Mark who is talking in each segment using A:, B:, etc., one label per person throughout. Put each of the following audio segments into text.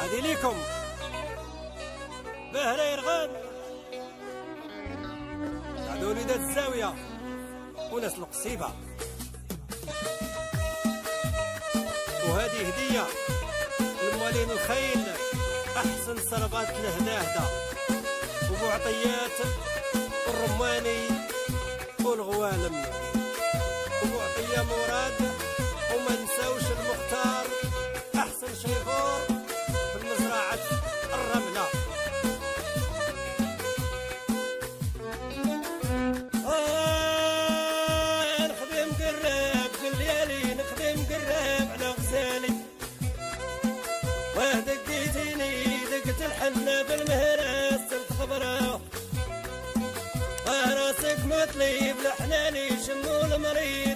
A: هذه ليكم بهرة يرغب هادو وليدات الزاوية وناس القصيبة وهادي هدية الموالين الخيل أحسن صربات الهداهدة ومعطيات الرماني والغوالم. ومعطية مراد وما نساوش المخ على ليش مو المريض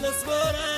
A: Buenas horas.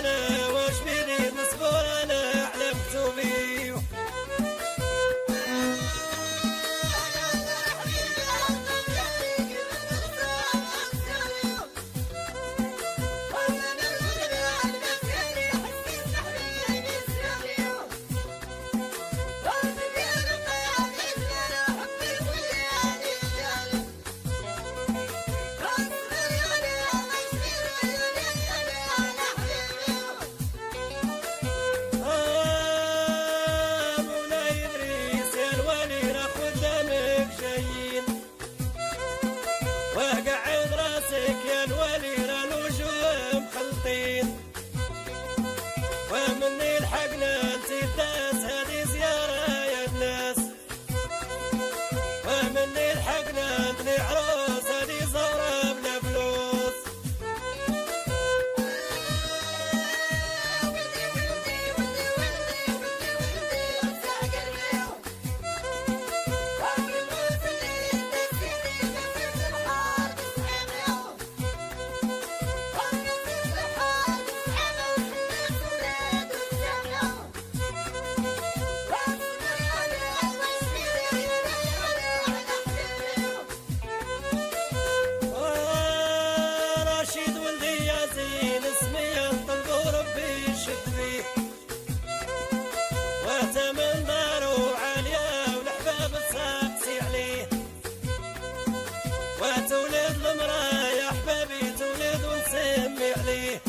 A: وتولد المرأة يا حبيبي تولد ونسمي عليه.